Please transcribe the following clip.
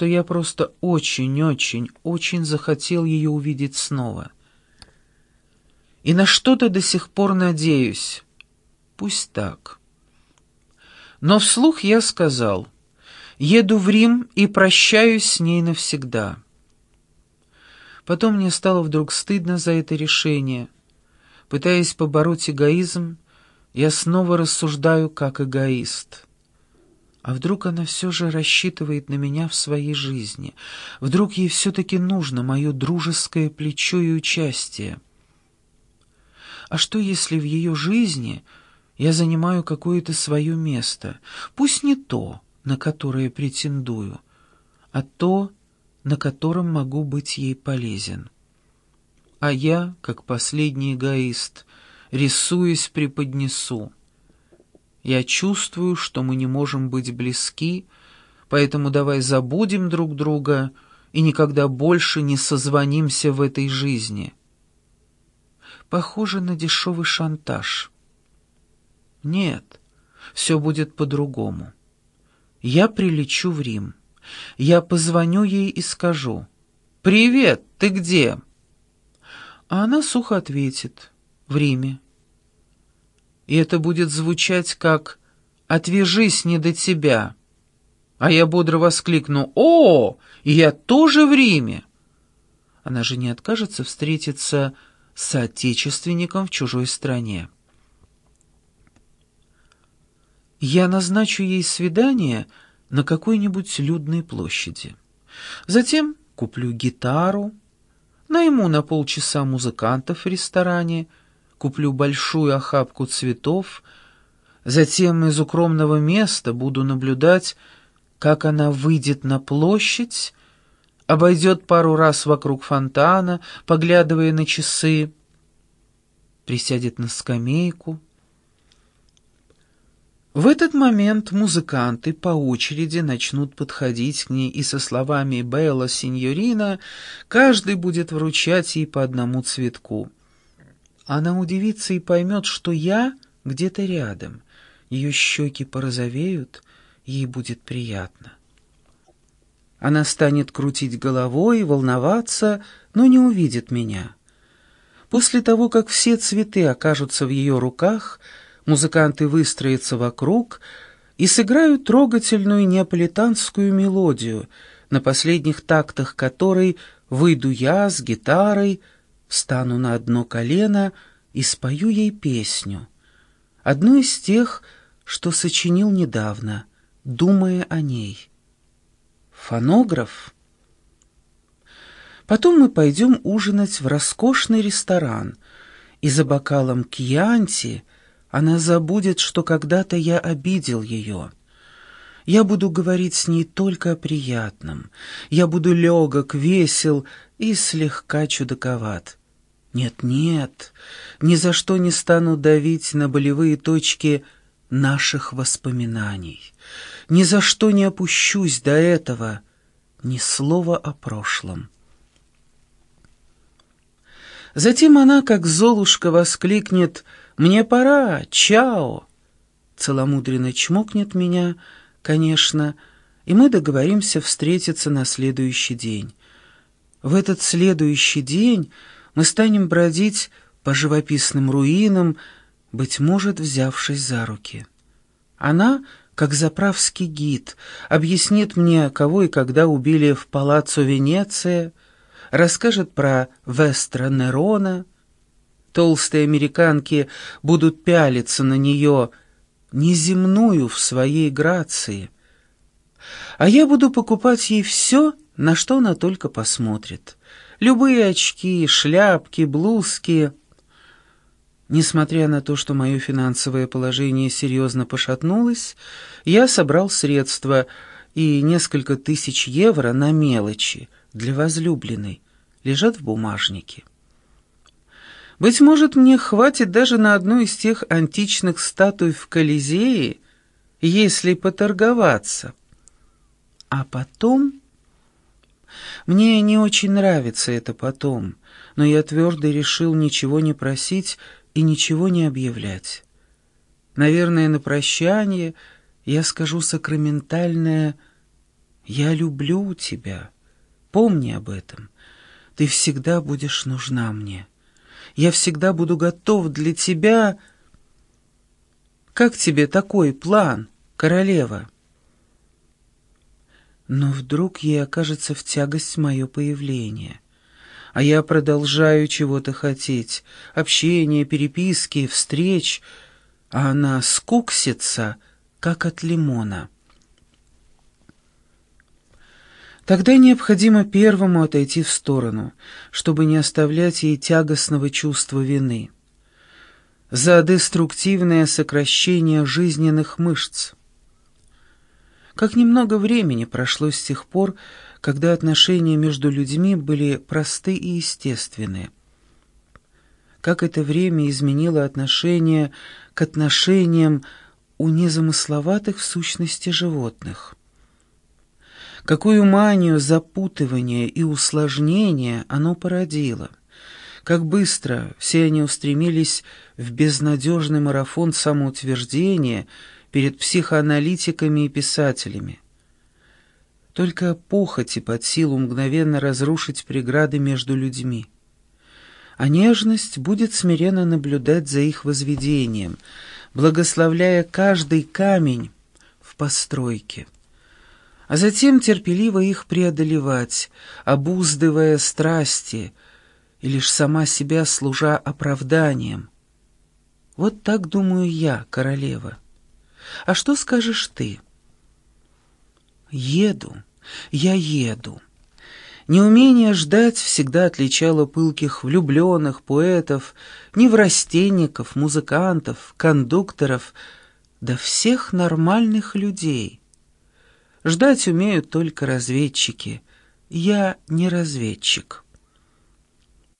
что я просто очень-очень-очень захотел ее увидеть снова. И на что-то до сих пор надеюсь. Пусть так. Но вслух я сказал, еду в Рим и прощаюсь с ней навсегда. Потом мне стало вдруг стыдно за это решение. Пытаясь побороть эгоизм, я снова рассуждаю как эгоист. А вдруг она все же рассчитывает на меня в своей жизни? Вдруг ей все-таки нужно мое дружеское плечо и участие? А что, если в ее жизни я занимаю какое-то свое место? Пусть не то, на которое претендую, а то, на котором могу быть ей полезен. А я, как последний эгоист, рисуясь, преподнесу. Я чувствую, что мы не можем быть близки, поэтому давай забудем друг друга и никогда больше не созвонимся в этой жизни. Похоже на дешевый шантаж. Нет, все будет по-другому. Я прилечу в Рим. Я позвоню ей и скажу «Привет, ты где?» А она сухо ответит «В Риме» и это будет звучать как «Отвяжись не до тебя». А я бодро воскликну «О, я тоже в Риме!» Она же не откажется встретиться с соотечественником в чужой стране. Я назначу ей свидание на какой-нибудь людной площади. Затем куплю гитару, найму на полчаса музыкантов в ресторане — куплю большую охапку цветов, затем из укромного места буду наблюдать, как она выйдет на площадь, обойдет пару раз вокруг фонтана, поглядывая на часы, присядет на скамейку. В этот момент музыканты по очереди начнут подходить к ней и со словами «Белла, сеньорина» каждый будет вручать ей по одному цветку. Она удивится и поймет, что я где-то рядом. Ее щеки порозовеют, ей будет приятно. Она станет крутить головой, волноваться, но не увидит меня. После того, как все цветы окажутся в ее руках, музыканты выстроятся вокруг и сыграют трогательную неаполитанскую мелодию, на последних тактах которой выйду я с гитарой, встану на одно колено и спою ей песню, одну из тех, что сочинил недавно, думая о ней. Фонограф? Потом мы пойдем ужинать в роскошный ресторан, и за бокалом кьянти она забудет, что когда-то я обидел ее. Я буду говорить с ней только о приятном. Я буду легок, весел и слегка чудаковат. Нет-нет, ни за что не стану давить на болевые точки наших воспоминаний. Ни за что не опущусь до этого, ни слова о прошлом. Затем она, как Золушка, воскликнет «Мне пора! Чао!» Целомудренно чмокнет меня, конечно, и мы договоримся встретиться на следующий день. В этот следующий день мы станем бродить по живописным руинам, быть может, взявшись за руки. Она, как заправский гид, объяснит мне, кого и когда убили в палаццо Венеция, расскажет про Вестра Нерона. Толстые американки будут пялиться на нее, неземную в своей грации. А я буду покупать ей все, на что она только посмотрит. Любые очки, шляпки, блузки. Несмотря на то, что мое финансовое положение серьезно пошатнулось, я собрал средства и несколько тысяч евро на мелочи для возлюбленной лежат в бумажнике. Быть может, мне хватит даже на одну из тех античных статуй в Колизее, если поторговаться. А потом... Мне не очень нравится это потом, но я твердо решил ничего не просить и ничего не объявлять. Наверное, на прощание я скажу сакраментальное Я люблю тебя. Помни об этом. Ты всегда будешь нужна мне. Я всегда буду готов для тебя... Как тебе такой план, королева?» Но вдруг ей окажется в тягость мое появление. А я продолжаю чего-то хотеть. Общение, переписки, встреч. А она скуксится, как от лимона. Тогда необходимо первому отойти в сторону, чтобы не оставлять ей тягостного чувства вины. За деструктивное сокращение жизненных мышц. Как немного времени прошло с тех пор, когда отношения между людьми были просты и естественны. Как это время изменило отношение к отношениям у незамысловатых в сущности животных. Какую манию запутывания и усложнения оно породило. Как быстро все они устремились в безнадежный марафон самоутверждения — перед психоаналитиками и писателями. Только похоти под силу мгновенно разрушить преграды между людьми. А нежность будет смиренно наблюдать за их возведением, благословляя каждый камень в постройке, а затем терпеливо их преодолевать, обуздывая страсти и лишь сама себя служа оправданием. Вот так думаю я, королева. А что скажешь ты? Еду, я еду. Неумение ждать всегда отличало пылких влюбленных, поэтов, неврастенников, музыкантов, кондукторов, да всех нормальных людей. Ждать умеют только разведчики. Я не разведчик.